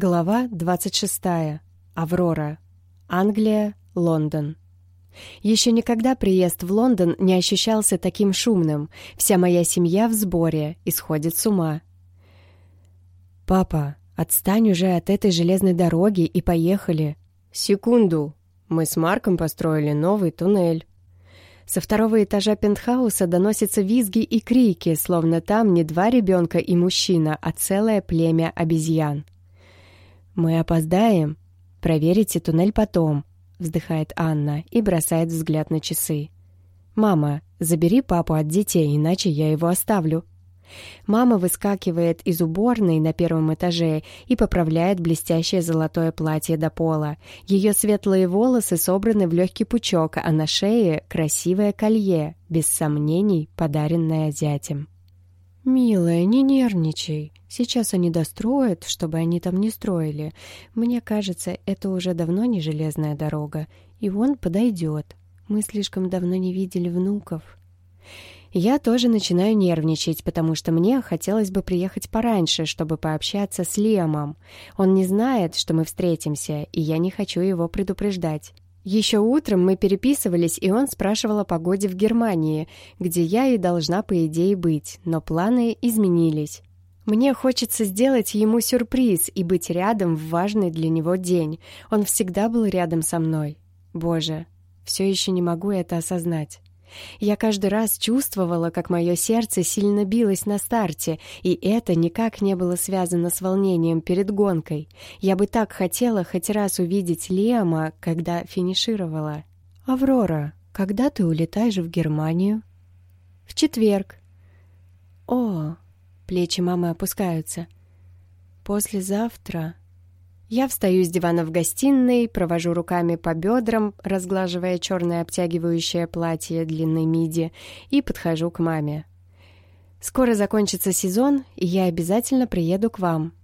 Глава 26. Аврора. Англия, Лондон. Еще никогда приезд в Лондон не ощущался таким шумным. Вся моя семья в сборе и сходит с ума. «Папа, отстань уже от этой железной дороги и поехали». «Секунду. Мы с Марком построили новый туннель». Со второго этажа пентхауса доносятся визги и крики, словно там не два ребенка и мужчина, а целое племя обезьян. «Мы опоздаем. Проверите туннель потом», — вздыхает Анна и бросает взгляд на часы. «Мама, забери папу от детей, иначе я его оставлю». Мама выскакивает из уборной на первом этаже и поправляет блестящее золотое платье до пола. Ее светлые волосы собраны в легкий пучок, а на шее красивое колье, без сомнений подаренное зятем. «Милая, не нервничай. Сейчас они достроят, чтобы они там не строили. Мне кажется, это уже давно не железная дорога, и он подойдет. Мы слишком давно не видели внуков». Я тоже начинаю нервничать, потому что мне хотелось бы приехать пораньше, чтобы пообщаться с Лиамом. Он не знает, что мы встретимся, и я не хочу его предупреждать. Еще утром мы переписывались, и он спрашивал о погоде в Германии, где я и должна, по идее, быть, но планы изменились. Мне хочется сделать ему сюрприз и быть рядом в важный для него день. Он всегда был рядом со мной. Боже, все еще не могу это осознать. Я каждый раз чувствовала, как мое сердце сильно билось на старте, и это никак не было связано с волнением перед гонкой. Я бы так хотела хоть раз увидеть Лема, когда финишировала. «Аврора, когда ты улетаешь в Германию?» «В четверг». «О!» — плечи мамы опускаются. «Послезавтра...» Я встаю с дивана в гостиной, провожу руками по бедрам, разглаживая черное обтягивающее платье длинной миди, и подхожу к маме. «Скоро закончится сезон, и я обязательно приеду к вам».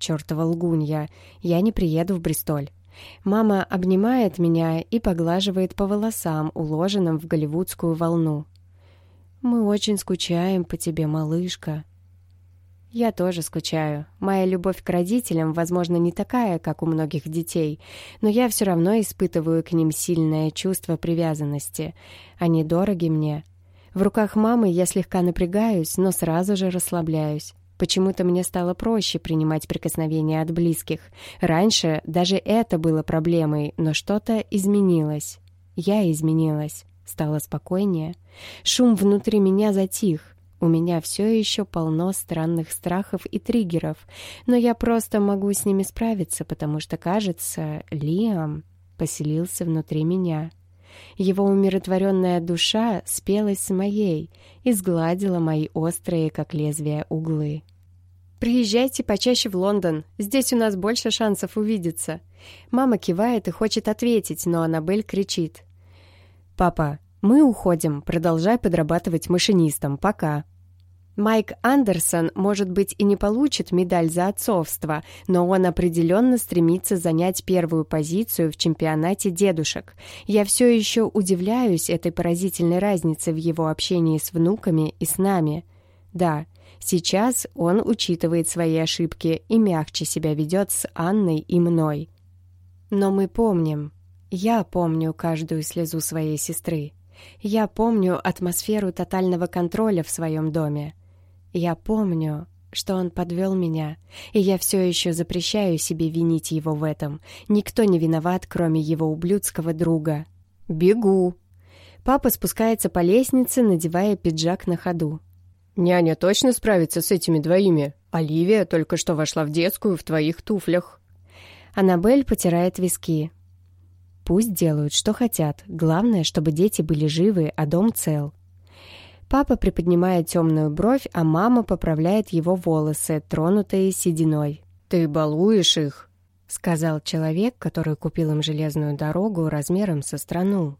Чёртова лгунья, я не приеду в Бристоль. Мама обнимает меня и поглаживает по волосам, уложенным в голливудскую волну. «Мы очень скучаем по тебе, малышка», я тоже скучаю. Моя любовь к родителям, возможно, не такая, как у многих детей, но я все равно испытываю к ним сильное чувство привязанности. Они дороги мне. В руках мамы я слегка напрягаюсь, но сразу же расслабляюсь. Почему-то мне стало проще принимать прикосновения от близких. Раньше даже это было проблемой, но что-то изменилось. Я изменилась. Стало спокойнее. Шум внутри меня затих. У меня все еще полно странных страхов и триггеров, но я просто могу с ними справиться, потому что, кажется, Лиам поселился внутри меня. Его умиротворенная душа спелась с моей и сгладила мои острые, как лезвие, углы. «Приезжайте почаще в Лондон, здесь у нас больше шансов увидеться». Мама кивает и хочет ответить, но Аннабель кричит. «Папа, мы уходим, продолжай подрабатывать машинистом, пока». Майк Андерсон, может быть, и не получит медаль за отцовство, но он определенно стремится занять первую позицию в чемпионате дедушек. Я все еще удивляюсь этой поразительной разнице в его общении с внуками и с нами. Да, сейчас он учитывает свои ошибки и мягче себя ведет с Анной и мной. Но мы помним, я помню каждую слезу своей сестры. Я помню атмосферу тотального контроля в своем доме. Я помню, что он подвел меня, и я все еще запрещаю себе винить его в этом. Никто не виноват, кроме его ублюдского друга. Бегу. Папа спускается по лестнице, надевая пиджак на ходу. «Няня точно справится с этими двоими? Оливия только что вошла в детскую в твоих туфлях». Аннабель потирает виски. «Пусть делают, что хотят. Главное, чтобы дети были живы, а дом цел. Папа приподнимает темную бровь, а мама поправляет его волосы, тронутые сединой. «Ты балуешь их», — сказал человек, который купил им железную дорогу размером со страну.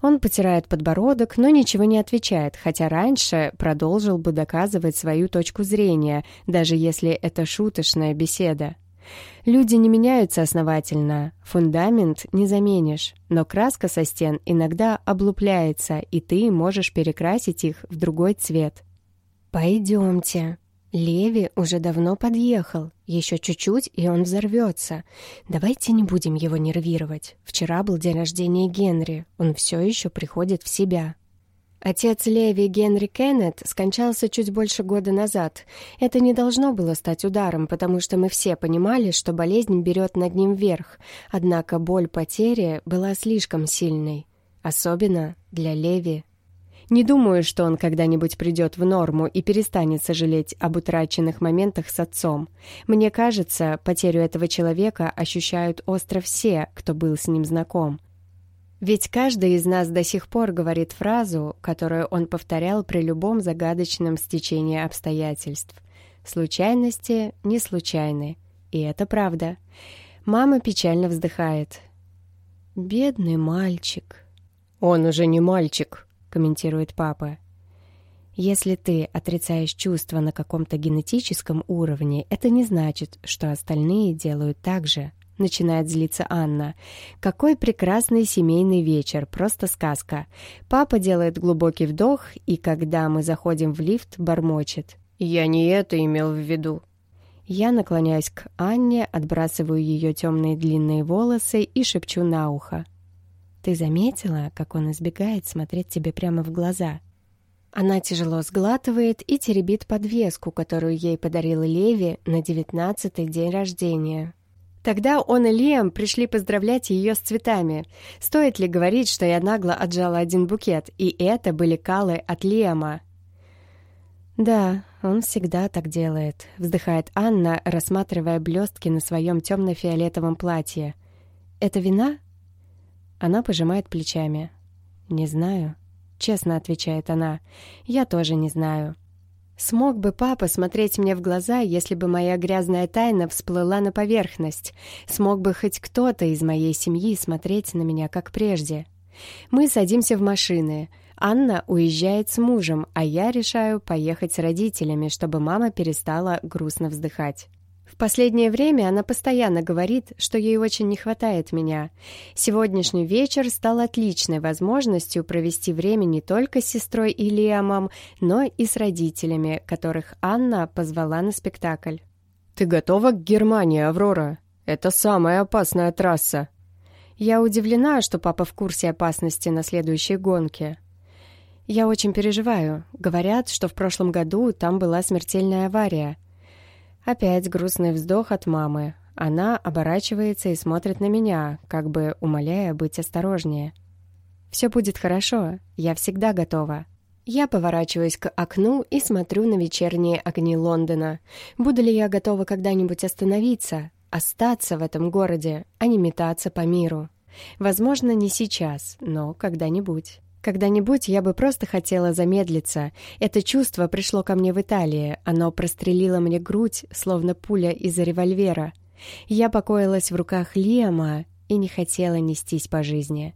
Он потирает подбородок, но ничего не отвечает, хотя раньше продолжил бы доказывать свою точку зрения, даже если это шуточная беседа. Люди не меняются основательно, фундамент не заменишь, но краска со стен иногда облупляется, и ты можешь перекрасить их в другой цвет. «Пойдемте». Леви уже давно подъехал. Еще чуть-чуть, и он взорвется. Давайте не будем его нервировать. Вчера был день рождения Генри. Он все еще приходит в себя. Отец Леви Генри Кеннет скончался чуть больше года назад. Это не должно было стать ударом, потому что мы все понимали, что болезнь берет над ним верх. Однако боль потери была слишком сильной. Особенно для Леви. Не думаю, что он когда-нибудь придет в норму и перестанет сожалеть об утраченных моментах с отцом. Мне кажется, потерю этого человека ощущают остро все, кто был с ним знаком. Ведь каждый из нас до сих пор говорит фразу, которую он повторял при любом загадочном стечении обстоятельств. «Случайности не случайны». И это правда. Мама печально вздыхает. «Бедный мальчик». «Он уже не мальчик», — комментирует папа. Если ты отрицаешь чувства на каком-то генетическом уровне, это не значит, что остальные делают так же. — начинает злиться Анна. «Какой прекрасный семейный вечер, просто сказка. Папа делает глубокий вдох, и когда мы заходим в лифт, бормочет. Я не это имел в виду». Я наклоняюсь к Анне, отбрасываю ее темные длинные волосы и шепчу на ухо. «Ты заметила, как он избегает смотреть тебе прямо в глаза?» Она тяжело сглатывает и теребит подвеску, которую ей подарил Леви на девятнадцатый день рождения. Тогда он и Лиам пришли поздравлять ее с цветами. Стоит ли говорить, что я нагло отжала один букет, и это были калы от Лиама? «Да, он всегда так делает», — вздыхает Анна, рассматривая блестки на своем темно-фиолетовом платье. «Это вина?» Она пожимает плечами. «Не знаю», — честно отвечает она. «Я тоже не знаю». Смог бы папа смотреть мне в глаза, если бы моя грязная тайна всплыла на поверхность? Смог бы хоть кто-то из моей семьи смотреть на меня, как прежде? Мы садимся в машины. Анна уезжает с мужем, а я решаю поехать с родителями, чтобы мама перестала грустно вздыхать. В последнее время она постоянно говорит, что ей очень не хватает меня. Сегодняшний вечер стал отличной возможностью провести время не только с сестрой и Лиамом, но и с родителями, которых Анна позвала на спектакль. «Ты готова к Германии, Аврора? Это самая опасная трасса». Я удивлена, что папа в курсе опасности на следующей гонке. Я очень переживаю. Говорят, что в прошлом году там была смертельная авария. Опять грустный вздох от мамы. Она оборачивается и смотрит на меня, как бы умоляя быть осторожнее. «Все будет хорошо, я всегда готова». Я поворачиваюсь к окну и смотрю на вечерние огни Лондона. Буду ли я готова когда-нибудь остановиться, остаться в этом городе, а не метаться по миру? Возможно, не сейчас, но когда-нибудь. Когда-нибудь я бы просто хотела замедлиться. Это чувство пришло ко мне в Италии. Оно прострелило мне грудь, словно пуля из-за револьвера. Я покоилась в руках Лиама и не хотела нестись по жизни.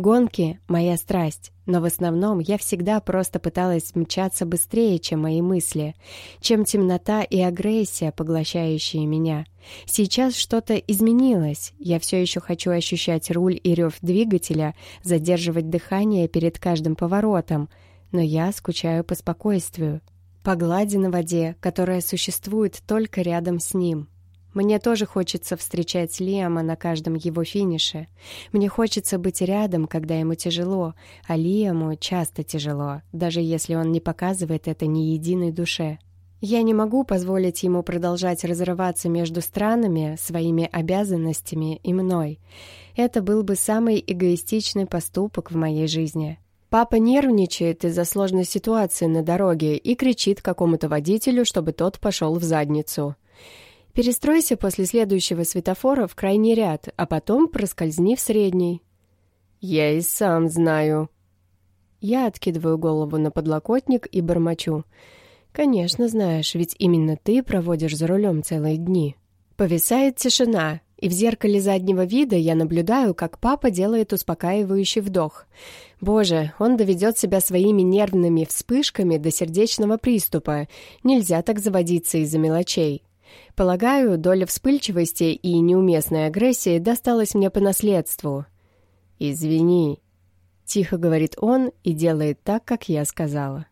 Гонки — моя страсть, но в основном я всегда просто пыталась мчаться быстрее, чем мои мысли, чем темнота и агрессия, поглощающие меня. Сейчас что-то изменилось. Я все еще хочу ощущать руль и рев двигателя, задерживать дыхание перед каждым поворотом, но я скучаю по спокойствию, по глади на воде, которая существует только рядом с ним. Мне тоже хочется встречать Лиама на каждом его финише. Мне хочется быть рядом, когда ему тяжело, а Лиаму часто тяжело, даже если он не показывает это ни единой душе. Я не могу позволить ему продолжать разрываться между странами, своими обязанностями и мной. Это был бы самый эгоистичный поступок в моей жизни. Папа нервничает из-за сложной ситуации на дороге и кричит какому-то водителю, чтобы тот пошел в задницу. Перестройся после следующего светофора в крайний ряд, а потом проскользни в средний. Я и сам знаю. Я откидываю голову на подлокотник и бормочу. Конечно, знаешь, ведь именно ты проводишь за рулем целые дни. Повисает тишина, и в зеркале заднего вида я наблюдаю, как папа делает успокаивающий вдох. Боже, он доведет себя своими нервными вспышками до сердечного приступа. Нельзя так заводиться из-за мелочей. Полагаю, доля вспыльчивости и неуместной агрессии досталась мне по наследству. «Извини», — тихо говорит он и делает так, как я сказала.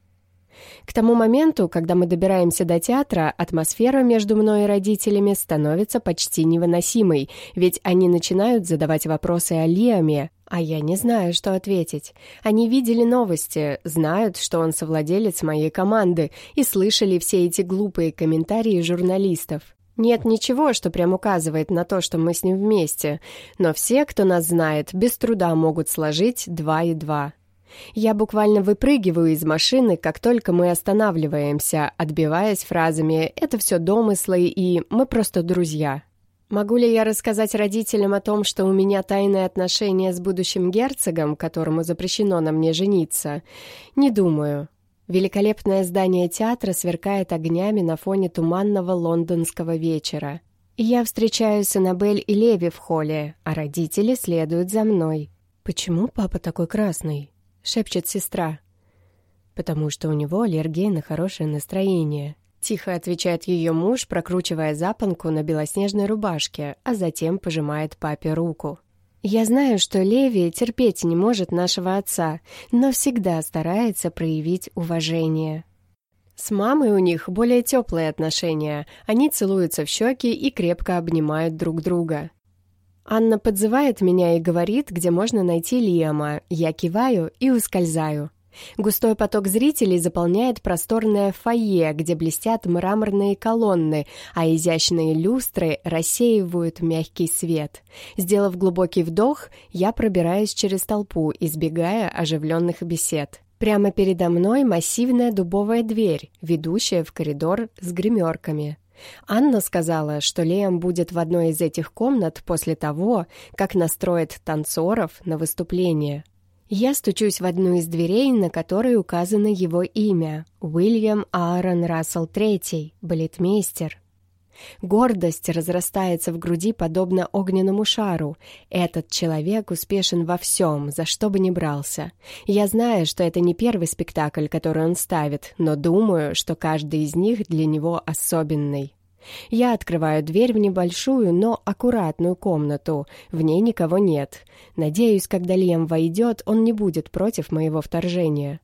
К тому моменту, когда мы добираемся до театра, атмосфера между мной и родителями становится почти невыносимой, ведь они начинают задавать вопросы о Лиаме, а я не знаю, что ответить. Они видели новости, знают, что он совладелец моей команды, и слышали все эти глупые комментарии журналистов. Нет ничего, что прям указывает на то, что мы с ним вместе, но все, кто нас знает, без труда могут сложить два и два. Я буквально выпрыгиваю из машины, как только мы останавливаемся, отбиваясь фразами «это все домыслы» и «мы просто друзья». Могу ли я рассказать родителям о том, что у меня тайные отношения с будущим герцогом, которому запрещено на мне жениться? Не думаю. Великолепное здание театра сверкает огнями на фоне туманного лондонского вечера. Я встречаю с Аннабель и Леви в холле, а родители следуют за мной. «Почему папа такой красный?» — шепчет сестра. «Потому что у него аллергия на хорошее настроение», — тихо отвечает ее муж, прокручивая запонку на белоснежной рубашке, а затем пожимает папе руку. «Я знаю, что Леви терпеть не может нашего отца, но всегда старается проявить уважение». С мамой у них более теплые отношения. Они целуются в щеки и крепко обнимают друг друга. Анна подзывает меня и говорит, где можно найти Лиама. Я киваю и ускользаю. Густой поток зрителей заполняет просторное фойе, где блестят мраморные колонны, а изящные люстры рассеивают мягкий свет. Сделав глубокий вдох, я пробираюсь через толпу, избегая оживленных бесед. Прямо передо мной массивная дубовая дверь, ведущая в коридор с гримерками. Анна сказала, что Леем будет в одной из этих комнат после того, как настроит танцоров на выступление. Я стучусь в одну из дверей, на которой указано его имя — Уильям Аарон Рассел III, балетмейстер. Гордость разрастается в груди подобно огненному шару. Этот человек успешен во всем, за что бы ни брался. Я знаю, что это не первый спектакль, который он ставит, но думаю, что каждый из них для него особенный. Я открываю дверь в небольшую, но аккуратную комнату. В ней никого нет. Надеюсь, когда Лем войдет, он не будет против моего вторжения.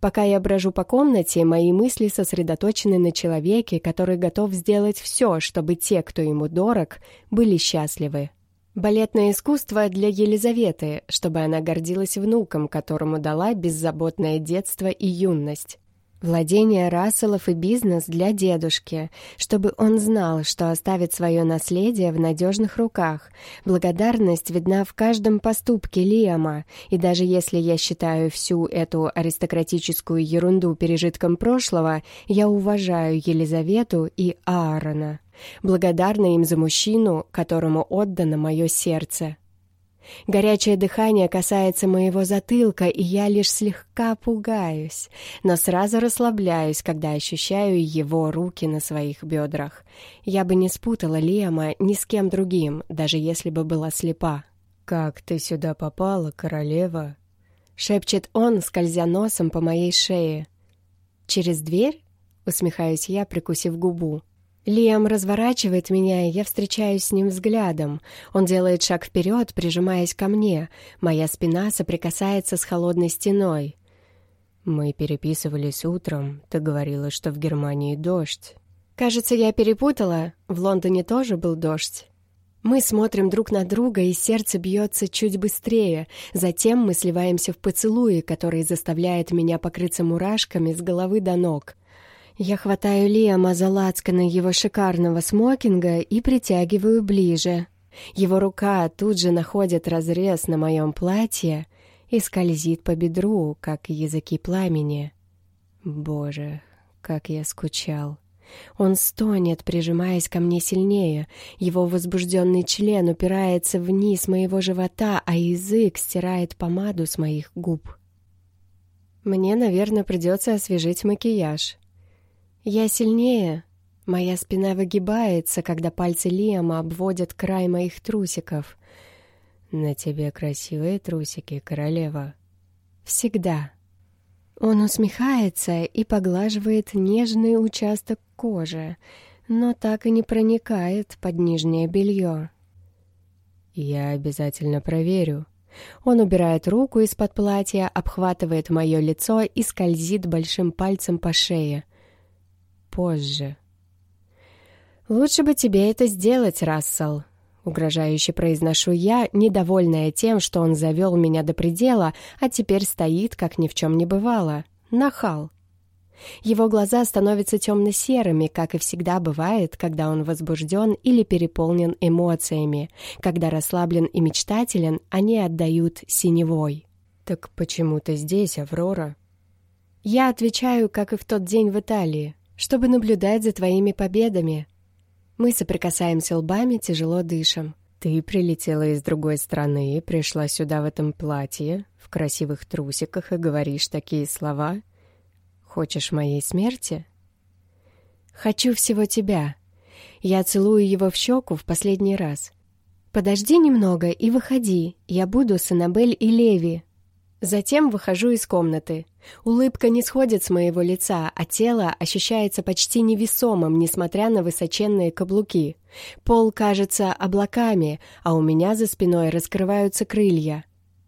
Пока я брожу по комнате, мои мысли сосредоточены на человеке, который готов сделать все, чтобы те, кто ему дорог, были счастливы. Балетное искусство для Елизаветы, чтобы она гордилась внуком, которому дала беззаботное детство и юность. Владение Расселов и бизнес для дедушки, чтобы он знал, что оставит свое наследие в надежных руках. Благодарность видна в каждом поступке Лиама, и даже если я считаю всю эту аристократическую ерунду пережитком прошлого, я уважаю Елизавету и Аарона. Благодарна им за мужчину, которому отдано мое сердце. Горячее дыхание касается моего затылка, и я лишь слегка пугаюсь, но сразу расслабляюсь, когда ощущаю его руки на своих бедрах. Я бы не спутала Лиама ни с кем другим, даже если бы была слепа. «Как ты сюда попала, королева?» — шепчет он, скользя носом по моей шее. «Через дверь?» — усмехаюсь я, прикусив губу. Лиам разворачивает меня, и я встречаюсь с ним взглядом. Он делает шаг вперед, прижимаясь ко мне. Моя спина соприкасается с холодной стеной. «Мы переписывались утром. Ты говорила, что в Германии дождь». «Кажется, я перепутала. В Лондоне тоже был дождь». Мы смотрим друг на друга, и сердце бьется чуть быстрее. Затем мы сливаемся в поцелуи, который заставляет меня покрыться мурашками с головы до ног. Я хватаю Лиама за лацканы его шикарного смокинга и притягиваю ближе. Его рука тут же находит разрез на моем платье и скользит по бедру, как языки пламени. Боже, как я скучал. Он стонет, прижимаясь ко мне сильнее. Его возбужденный член упирается вниз моего живота, а язык стирает помаду с моих губ. Мне, наверное, придется освежить макияж. Я сильнее. Моя спина выгибается, когда пальцы Лиама обводят край моих трусиков. На тебе красивые трусики, королева. Всегда. Он усмехается и поглаживает нежный участок кожи, но так и не проникает под нижнее белье. Я обязательно проверю. Он убирает руку из-под платья, обхватывает мое лицо и скользит большим пальцем по шее. Позже. «Лучше бы тебе это сделать, Рассел», — угрожающе произношу я, недовольная тем, что он завел меня до предела, а теперь стоит, как ни в чем не бывало. Нахал. Его глаза становятся темно-серыми, как и всегда бывает, когда он возбужден или переполнен эмоциями. Когда расслаблен и мечтателен, они отдают синевой. «Так почему ты здесь, Аврора?» Я отвечаю, как и в тот день в Италии, чтобы наблюдать за твоими победами. Мы соприкасаемся лбами, тяжело дышим. Ты прилетела из другой страны, пришла сюда в этом платье, в красивых трусиках и говоришь такие слова — Хочешь моей смерти? Хочу всего тебя. Я целую его в щеку в последний раз. Подожди немного и выходи. Я буду с Аннабель и Леви. Затем выхожу из комнаты. Улыбка не сходит с моего лица, а тело ощущается почти невесомым, несмотря на высоченные каблуки. Пол кажется облаками, а у меня за спиной раскрываются крылья.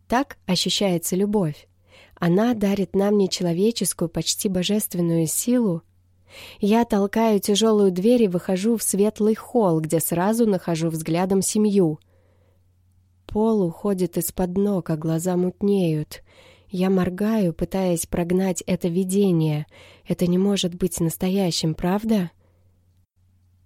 Так ощущается любовь. Она дарит нам нечеловеческую, почти божественную силу. Я толкаю тяжелую дверь и выхожу в светлый холл, где сразу нахожу взглядом семью. Пол уходит из-под ног, а глаза мутнеют. Я моргаю, пытаясь прогнать это видение. Это не может быть настоящим, правда?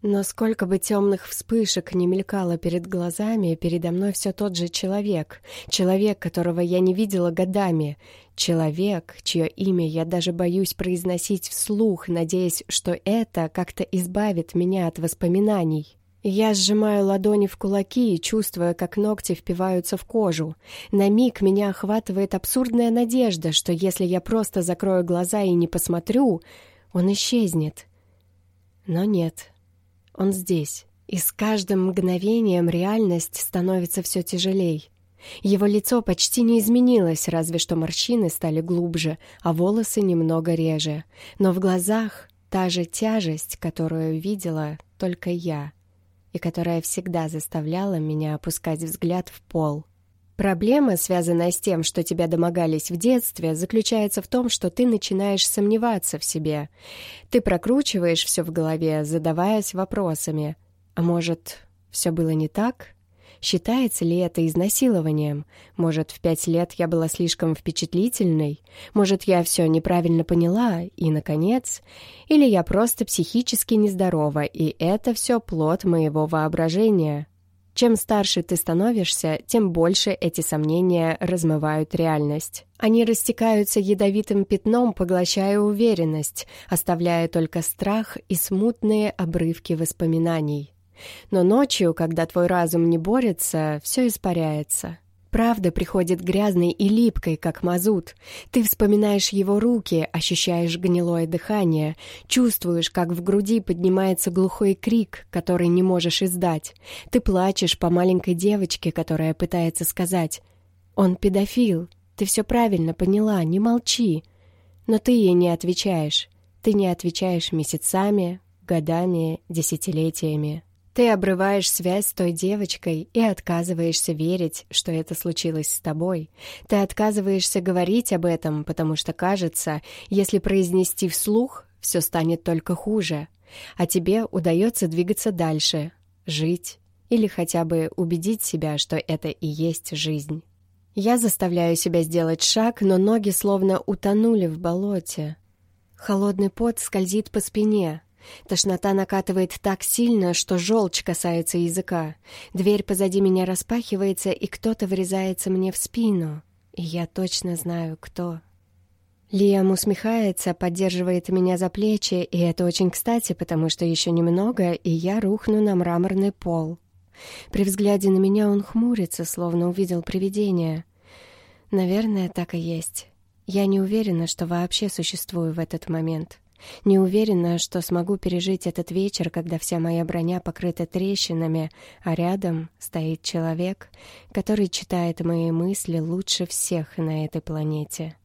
Но сколько бы темных вспышек не мелькало перед глазами, передо мной все тот же человек. Человек, которого я не видела годами. Человек, чье имя я даже боюсь произносить вслух, надеясь, что это как-то избавит меня от воспоминаний. Я сжимаю ладони в кулаки и чувствую, как ногти впиваются в кожу. На миг меня охватывает абсурдная надежда, что если я просто закрою глаза и не посмотрю, он исчезнет. Но нет, он здесь. И с каждым мгновением реальность становится все тяжелей. Его лицо почти не изменилось, разве что морщины стали глубже, а волосы немного реже. Но в глазах та же тяжесть, которую видела только я, и которая всегда заставляла меня опускать взгляд в пол. Проблема, связанная с тем, что тебя домогались в детстве, заключается в том, что ты начинаешь сомневаться в себе. Ты прокручиваешь все в голове, задаваясь вопросами. А может, все было не так? Считается ли это изнасилованием? Может, в пять лет я была слишком впечатлительной? Может, я все неправильно поняла? И, наконец, или я просто психически нездорова, и это все плод моего воображения? Чем старше ты становишься, тем больше эти сомнения размывают реальность. Они растекаются ядовитым пятном, поглощая уверенность, оставляя только страх и смутные обрывки воспоминаний. Но ночью, когда твой разум не борется, все испаряется. Правда приходит грязной и липкой, как мазут. Ты вспоминаешь его руки, ощущаешь гнилое дыхание, чувствуешь, как в груди поднимается глухой крик, который не можешь издать. Ты плачешь по маленькой девочке, которая пытается сказать «Он педофил, ты все правильно поняла, не молчи». Но ты ей не отвечаешь. Ты не отвечаешь месяцами, годами, десятилетиями. Ты обрываешь связь с той девочкой и отказываешься верить, что это случилось с тобой. Ты отказываешься говорить об этом, потому что кажется, если произнести вслух, все станет только хуже. А тебе удается двигаться дальше, жить или хотя бы убедить себя, что это и есть жизнь. Я заставляю себя сделать шаг, но ноги словно утонули в болоте. Холодный пот скользит по спине, Тошнота накатывает так сильно, что желчь касается языка. Дверь позади меня распахивается, и кто-то врезается мне в спину. И я точно знаю, кто. Лиам усмехается, поддерживает меня за плечи, и это очень кстати, потому что еще немного, и я рухну на мраморный пол. При взгляде на меня он хмурится, словно увидел привидение. Наверное, так и есть. Я не уверена, что вообще существую в этот момент. Не уверена, что смогу пережить этот вечер, когда вся моя броня покрыта трещинами, а рядом стоит человек, который читает мои мысли лучше всех на этой планете.